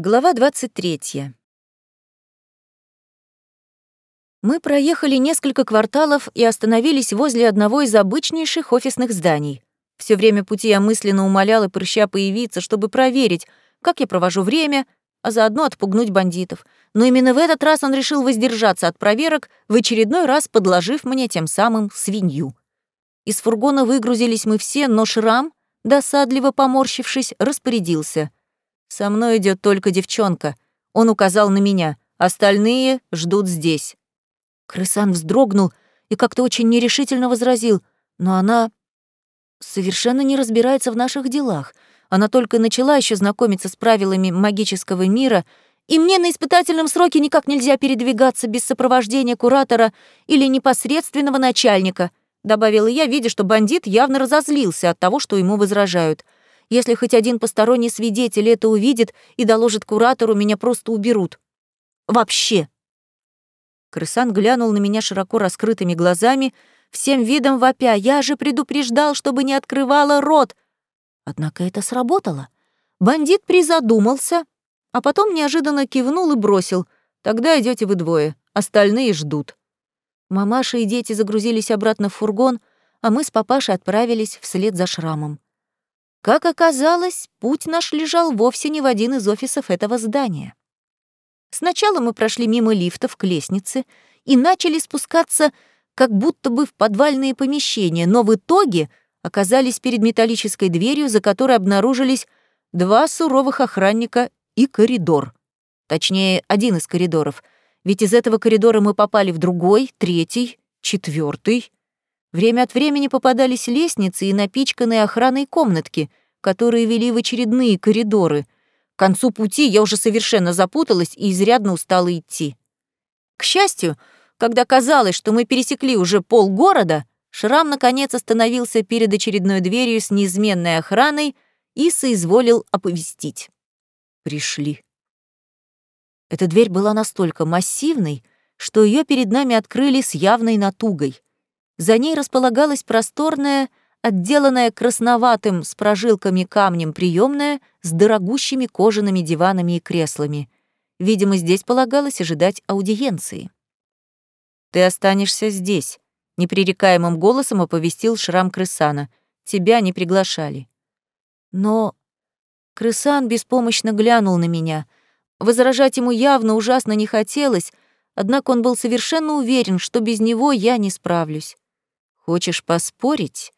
Глава 23. Мы проехали несколько кварталов и остановились возле одного из обычнейших офисных зданий. Все время пути я мысленно умоляла прыща появиться, чтобы проверить, как я провожу время, а заодно отпугнуть бандитов. Но именно в этот раз он решил воздержаться от проверок, в очередной раз подложив мне тем самым свинью. Из фургона выгрузились мы все, но Шрам, досадливо поморщившись, распорядился — «Со мной идет только девчонка». Он указал на меня. «Остальные ждут здесь». Крысан вздрогнул и как-то очень нерешительно возразил. «Но она совершенно не разбирается в наших делах. Она только начала еще знакомиться с правилами магического мира, и мне на испытательном сроке никак нельзя передвигаться без сопровождения куратора или непосредственного начальника», добавила я, видя, что бандит явно разозлился от того, что ему возражают — если хоть один посторонний свидетель это увидит и доложит куратору, меня просто уберут. Вообще. Крысан глянул на меня широко раскрытыми глазами, всем видом вопя. Я же предупреждал, чтобы не открывала рот. Однако это сработало. Бандит призадумался, а потом неожиданно кивнул и бросил. «Тогда идете вы двое, остальные ждут». Мамаша и дети загрузились обратно в фургон, а мы с папашей отправились вслед за шрамом. Как оказалось, путь наш лежал вовсе не в один из офисов этого здания. Сначала мы прошли мимо лифтов к лестнице и начали спускаться как будто бы в подвальные помещения, но в итоге оказались перед металлической дверью, за которой обнаружились два суровых охранника и коридор. Точнее, один из коридоров, ведь из этого коридора мы попали в другой, третий, четвертый. Время от времени попадались лестницы и напичканные охраной комнатки, которые вели в очередные коридоры. К концу пути я уже совершенно запуталась и изрядно устала идти. К счастью, когда казалось, что мы пересекли уже полгорода, Шрам наконец остановился перед очередной дверью с неизменной охраной и соизволил оповестить. Пришли. Эта дверь была настолько массивной, что ее перед нами открыли с явной натугой. За ней располагалась просторная, отделанная красноватым с прожилками камнем приемная с дорогущими кожаными диванами и креслами. Видимо, здесь полагалось ожидать аудиенции. «Ты останешься здесь», — непререкаемым голосом оповестил Шрам Крысана. «Тебя не приглашали». Но Крысан беспомощно глянул на меня. Возражать ему явно ужасно не хотелось, однако он был совершенно уверен, что без него я не справлюсь. Хочешь поспорить?»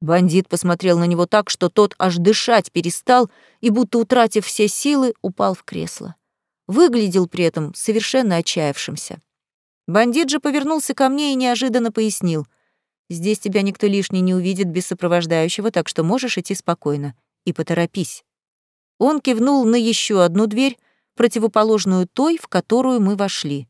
Бандит посмотрел на него так, что тот аж дышать перестал и, будто утратив все силы, упал в кресло. Выглядел при этом совершенно отчаявшимся. Бандит же повернулся ко мне и неожиданно пояснил. «Здесь тебя никто лишний не увидит без сопровождающего, так что можешь идти спокойно. И поторопись». Он кивнул на еще одну дверь, противоположную той, в которую мы вошли.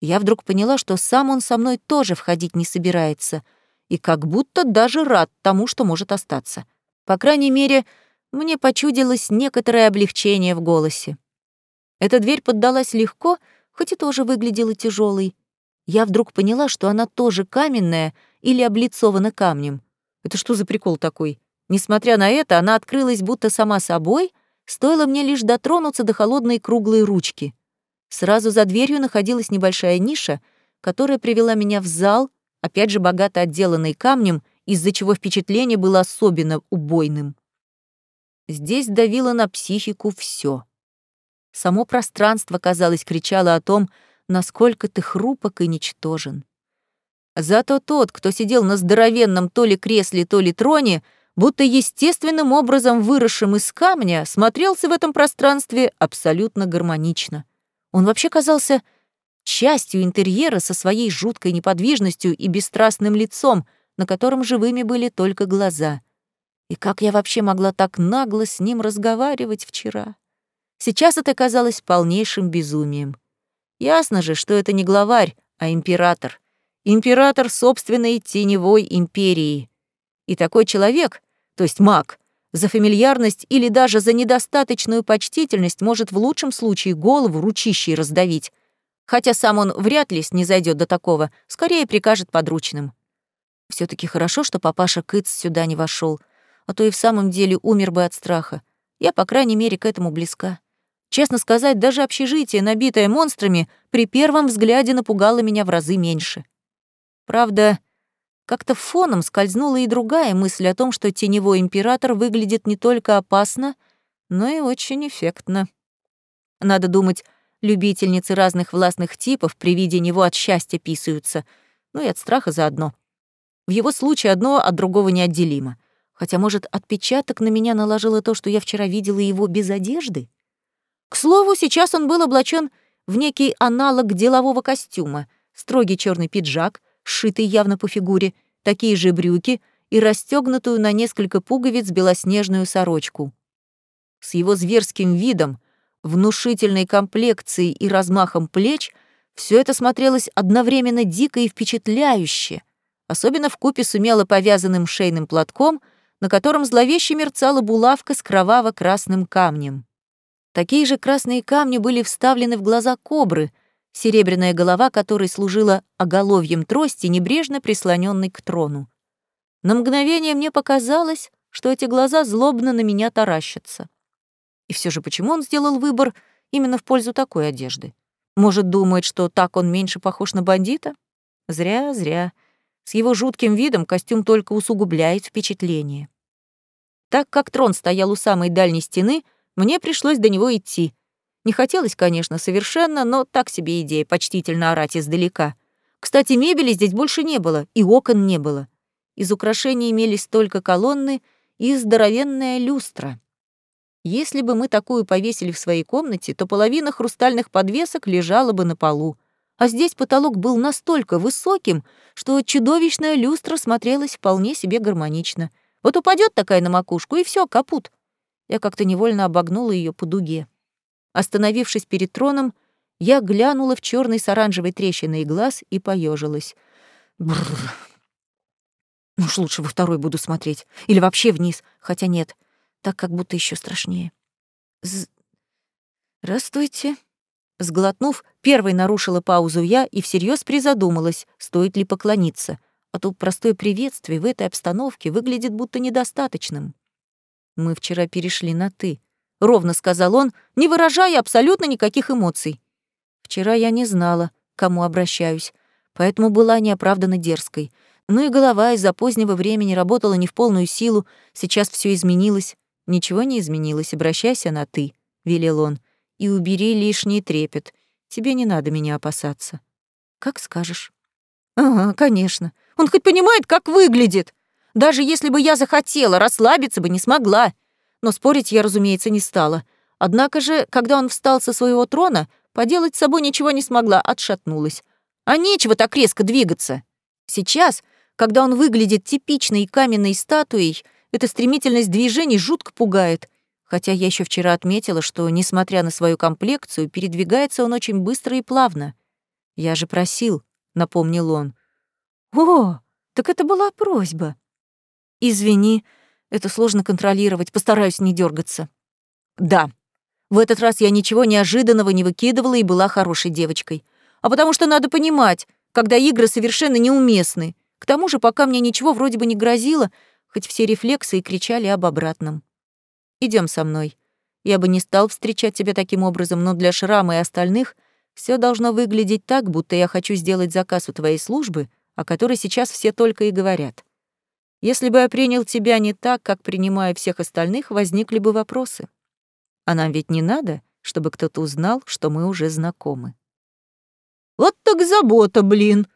Я вдруг поняла, что сам он со мной тоже входить не собирается, и как будто даже рад тому, что может остаться. По крайней мере, мне почудилось некоторое облегчение в голосе. Эта дверь поддалась легко, хоть и тоже выглядела тяжелой. Я вдруг поняла, что она тоже каменная или облицована камнем. Это что за прикол такой? Несмотря на это, она открылась будто сама собой, стоило мне лишь дотронуться до холодной круглой ручки. Сразу за дверью находилась небольшая ниша, которая привела меня в зал, опять же богато отделанный камнем, из-за чего впечатление было особенно убойным. Здесь давило на психику все. Само пространство, казалось, кричало о том, насколько ты хрупок и ничтожен. Зато тот, кто сидел на здоровенном то ли кресле, то ли троне, будто естественным образом выросшим из камня, смотрелся в этом пространстве абсолютно гармонично. Он вообще казался частью интерьера со своей жуткой неподвижностью и бесстрастным лицом, на котором живыми были только глаза. И как я вообще могла так нагло с ним разговаривать вчера? Сейчас это казалось полнейшим безумием. Ясно же, что это не главарь, а император. Император собственной теневой империи. И такой человек, то есть маг, за фамильярность или даже за недостаточную почтительность может в лучшем случае голову ручищей раздавить, хотя сам он вряд ли снизойдет до такого, скорее прикажет подручным. все таки хорошо, что папаша Кыц сюда не вошел, а то и в самом деле умер бы от страха. Я, по крайней мере, к этому близка. Честно сказать, даже общежитие, набитое монстрами, при первом взгляде напугало меня в разы меньше. Правда, как-то фоном скользнула и другая мысль о том, что теневой император выглядит не только опасно, но и очень эффектно. Надо думать, любительницы разных властных типов при виде него от счастья писаются, ну и от страха заодно. В его случае одно от другого неотделимо. Хотя, может, отпечаток на меня наложило то, что я вчера видела его без одежды? К слову, сейчас он был облачен в некий аналог делового костюма, строгий черный пиджак, сшитый явно по фигуре, такие же брюки и расстегнутую на несколько пуговиц белоснежную сорочку. С его зверским видом, внушительной комплекцией и размахом плеч все это смотрелось одновременно дико и впечатляюще, особенно в купе с умело повязанным шейным платком, на котором зловеще мерцала булавка с кроваво-красным камнем. Такие же красные камни были вставлены в глаза кобры, серебряная голова которой служила оголовьем трости, небрежно прислоненной к трону. На мгновение мне показалось, что эти глаза злобно на меня таращатся. И все же почему он сделал выбор именно в пользу такой одежды? Может, думает, что так он меньше похож на бандита? Зря, зря. С его жутким видом костюм только усугубляет впечатление. Так как трон стоял у самой дальней стены — мне пришлось до него идти. Не хотелось, конечно, совершенно, но так себе идея почтительно орать издалека. Кстати, мебели здесь больше не было, и окон не было. Из украшений имелись только колонны и здоровенная люстра. Если бы мы такую повесили в своей комнате, то половина хрустальных подвесок лежала бы на полу. А здесь потолок был настолько высоким, что чудовищная люстра смотрелась вполне себе гармонично. Вот упадет такая на макушку, и все, капут. Я как-то невольно обогнула ее по дуге. Остановившись перед троном, я глянула в черный с оранжевой трещиной глаз и поежилась. Бррр. Ну уж лучше во второй буду смотреть. Или вообще вниз. Хотя нет, так как будто еще страшнее. «Здравствуйте». Сглотнув, первой нарушила паузу я и всерьез призадумалась, стоит ли поклониться, а то простое приветствие в этой обстановке выглядит будто недостаточным. Мы вчера перешли на «ты», — ровно сказал он, не выражая абсолютно никаких эмоций. Вчера я не знала, к кому обращаюсь, поэтому была неоправданно дерзкой. Ну и голова из-за позднего времени работала не в полную силу, сейчас все изменилось. Ничего не изменилось, обращайся на «ты», — велел он, — и убери лишний трепет. Тебе не надо меня опасаться. Как скажешь. Ага, конечно. Он хоть понимает, как выглядит. Даже если бы я захотела, расслабиться бы не смогла. Но спорить я, разумеется, не стала. Однако же, когда он встал со своего трона, поделать с собой ничего не смогла, отшатнулась. А нечего так резко двигаться. Сейчас, когда он выглядит типичной каменной статуей, эта стремительность движений жутко пугает. Хотя я еще вчера отметила, что, несмотря на свою комплекцию, передвигается он очень быстро и плавно. «Я же просил», — напомнил он. «О, так это была просьба», «Извини, это сложно контролировать, постараюсь не дергаться. «Да, в этот раз я ничего неожиданного не выкидывала и была хорошей девочкой. А потому что надо понимать, когда игры совершенно неуместны. К тому же, пока мне ничего вроде бы не грозило, хоть все рефлексы и кричали об обратном. Идем со мной. Я бы не стал встречать тебя таким образом, но для Шрама и остальных все должно выглядеть так, будто я хочу сделать заказ у твоей службы, о которой сейчас все только и говорят. Если бы я принял тебя не так, как принимаю всех остальных, возникли бы вопросы. А нам ведь не надо, чтобы кто-то узнал, что мы уже знакомы. Вот так забота, блин.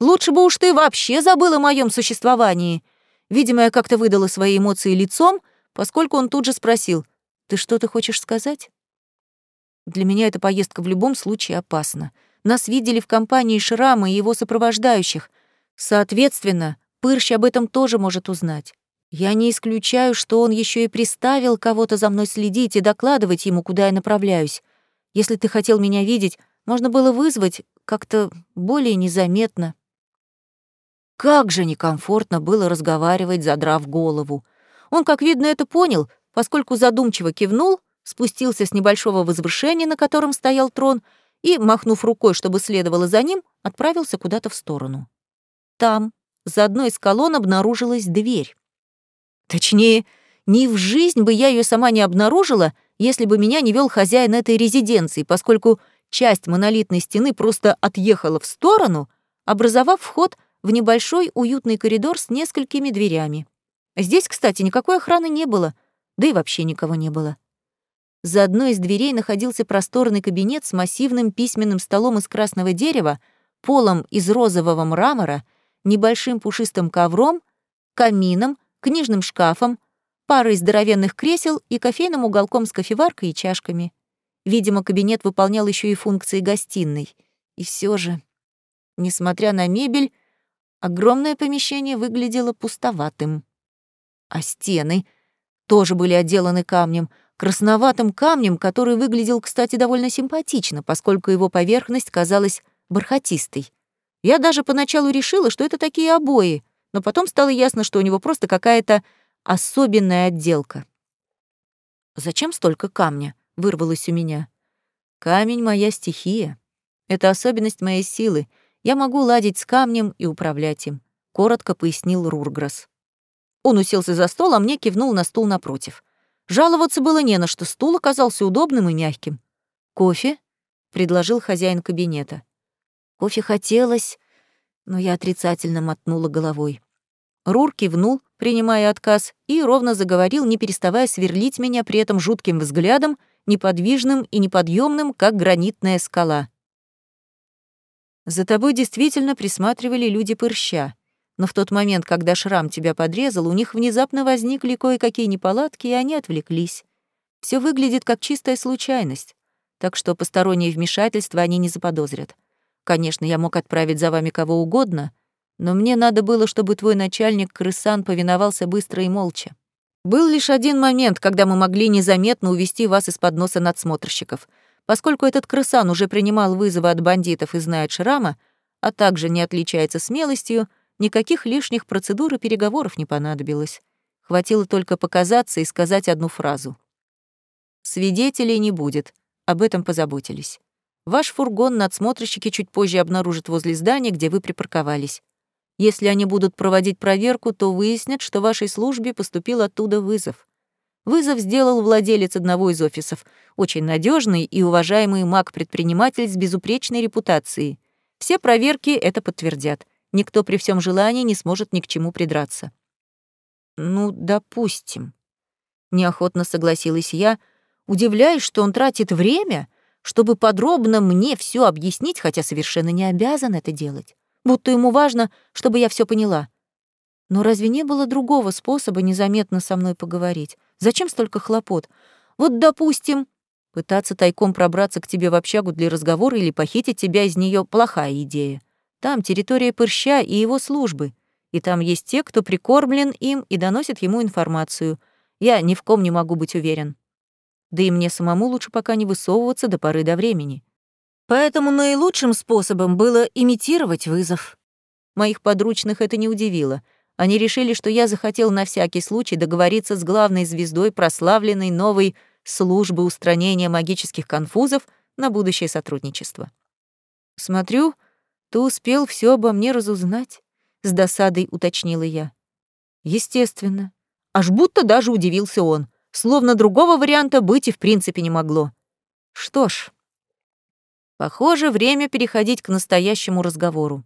Лучше бы уж ты вообще забыл о моем существовании. Видимо, я как-то выдала свои эмоции лицом, поскольку он тут же спросил, «Ты что-то хочешь сказать?» Для меня эта поездка в любом случае опасна. Нас видели в компании Шрама и его сопровождающих. Соответственно, Пырщ об этом тоже может узнать. Я не исключаю, что он еще и приставил кого-то за мной следить и докладывать ему, куда я направляюсь. Если ты хотел меня видеть, можно было вызвать как-то более незаметно. Как же некомфортно было разговаривать, задрав голову. Он, как видно, это понял, поскольку задумчиво кивнул, спустился с небольшого возвышения, на котором стоял трон, и, махнув рукой, чтобы следовало за ним, отправился куда-то в сторону. Там, за одной из колонн обнаружилась дверь. Точнее, ни в жизнь бы я ее сама не обнаружила, если бы меня не вел хозяин этой резиденции, поскольку часть монолитной стены просто отъехала в сторону, образовав вход в небольшой уютный коридор с несколькими дверями. Здесь, кстати, никакой охраны не было, да и вообще никого не было. За одной из дверей находился просторный кабинет с массивным письменным столом из красного дерева, полом из розового мрамора, небольшим пушистым ковром, камином, книжным шкафом, парой здоровенных кресел и кофейным уголком с кофеваркой и чашками. Видимо, кабинет выполнял еще и функции гостиной. И все же, несмотря на мебель, огромное помещение выглядело пустоватым. А стены тоже были отделаны камнем, красноватым камнем, который выглядел, кстати, довольно симпатично, поскольку его поверхность казалась бархатистой. Я даже поначалу решила, что это такие обои, но потом стало ясно, что у него просто какая-то особенная отделка. «Зачем столько камня?» — вырвалось у меня. «Камень — моя стихия. Это особенность моей силы. Я могу ладить с камнем и управлять им», — коротко пояснил Рурграсс. Он уселся за стол, а мне кивнул на стул напротив. Жаловаться было не на что, стул оказался удобным и мягким. «Кофе?» — предложил хозяин кабинета. Кофе хотелось, но я отрицательно мотнула головой. Рур кивнул, принимая отказ, и ровно заговорил, не переставая сверлить меня при этом жутким взглядом, неподвижным и неподъемным, как гранитная скала. «За тобой действительно присматривали люди Пырща, но в тот момент, когда шрам тебя подрезал, у них внезапно возникли кое-какие неполадки, и они отвлеклись. Все выглядит как чистая случайность, так что посторонние вмешательства они не заподозрят. Конечно, я мог отправить за вами кого угодно, но мне надо было, чтобы твой начальник крысан повиновался быстро и молча. Был лишь один момент, когда мы могли незаметно увести вас из-под носа надсмотрщиков. Поскольку этот крысан уже принимал вызовы от бандитов и знает шрама, а также не отличается смелостью, никаких лишних процедур и переговоров не понадобилось. Хватило только показаться и сказать одну фразу. «Свидетелей не будет», об этом позаботились. Ваш фургон надсмотрщики чуть позже обнаружат возле здания, где вы припарковались. Если они будут проводить проверку, то выяснят, что вашей службе поступил оттуда вызов. Вызов сделал владелец одного из офисов, очень надежный и уважаемый маг-предприниматель с безупречной репутацией. Все проверки это подтвердят. Никто при всем желании не сможет ни к чему придраться. Ну, допустим. Неохотно согласилась я, удивляясь, что он тратит время, чтобы подробно мне все объяснить, хотя совершенно не обязан это делать будто ему важно, чтобы я все поняла. Но разве не было другого способа незаметно со мной поговорить? Зачем столько хлопот? Вот, допустим, пытаться тайком пробраться к тебе в общагу для разговора или похитить тебя из нее плохая идея. Там территория Пырща и его службы, и там есть те, кто прикормлен им и доносит ему информацию. Я ни в ком не могу быть уверен. Да и мне самому лучше пока не высовываться до поры до времени. Поэтому наилучшим способом было имитировать вызов. Моих подручных это не удивило. Они решили, что я захотел на всякий случай договориться с главной звездой прославленной новой службы устранения магических конфузов на будущее сотрудничество. «Смотрю, ты успел все обо мне разузнать», — с досадой уточнила я. «Естественно. Аж будто даже удивился он, словно другого варианта быть и в принципе не могло. Что ж, Похоже, время переходить к настоящему разговору.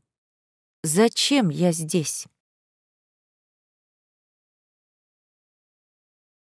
Зачем я здесь?